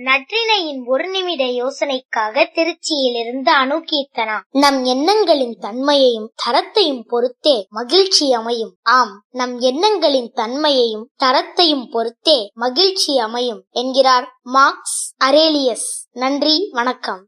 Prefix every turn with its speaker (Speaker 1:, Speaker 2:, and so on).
Speaker 1: நற்றினையின் ஒரு நிமிட யோசனைக்காக திருச்சியிலிருந்து அணுகீர்த்தனா நம் எண்ணங்களின் தன்மையையும் தரத்தையும் பொறுத்தே மகிழ்ச்சி அமையும். ஆம் நம் எண்ணங்களின் தன்மையையும் தரத்தையும் பொறுத்தே மகிழ்ச்சி அமையும் என்கிறார் மார்க்ஸ் அரேலியஸ். நன்றி வணக்கம்.